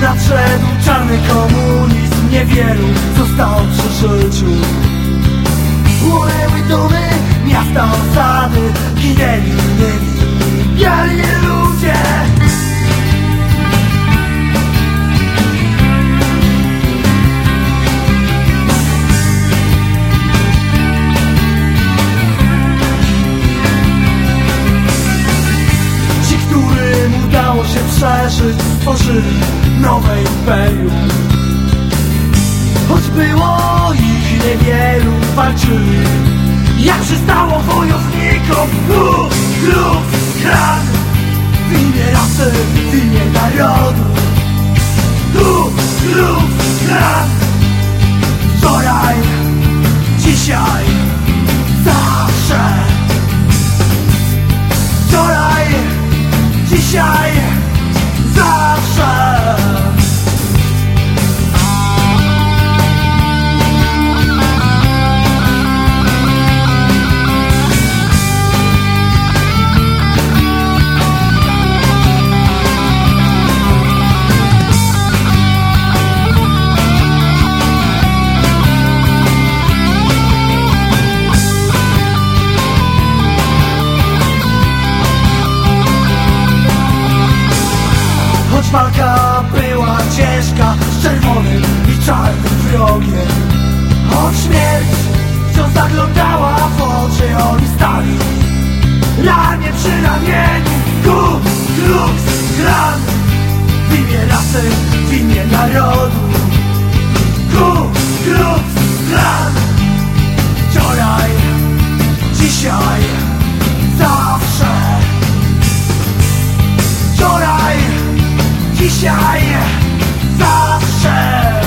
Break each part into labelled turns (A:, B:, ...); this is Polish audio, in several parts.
A: Nadszedł czarny komunizm Niewielu zostało przy życiu. Płonęły domy, miasta osady Ginęli się przeżyć Stworzyli nowe imperium. Choć było ich niewielu Walczyli. Jak przystało wojownikom Ku Klux Klan W imię rasy, w imię narodu. Ku Klux Klan walka była ciężka Z czerwonym i czarnym wrogiem. Choć śmierć wciąż zaglądała w oczy Oni stali ramię przy ramieniu dzisiaj, zawsze.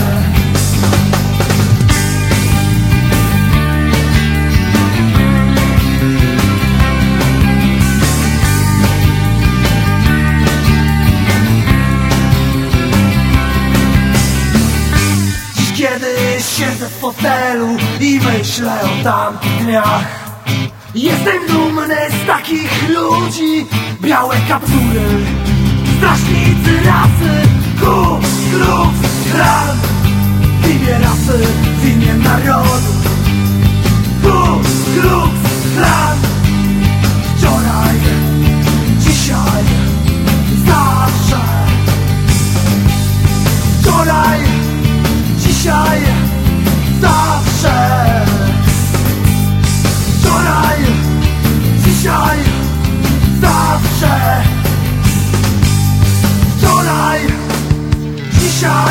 A: Dziś kiedy siedzę w fotelu i myślę o tamtych dniach. Jestem dumny z takich ludzi. Białe kaptury Strażnicy rasy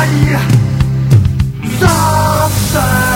A: Wczoraj, dzisiaj, zawsze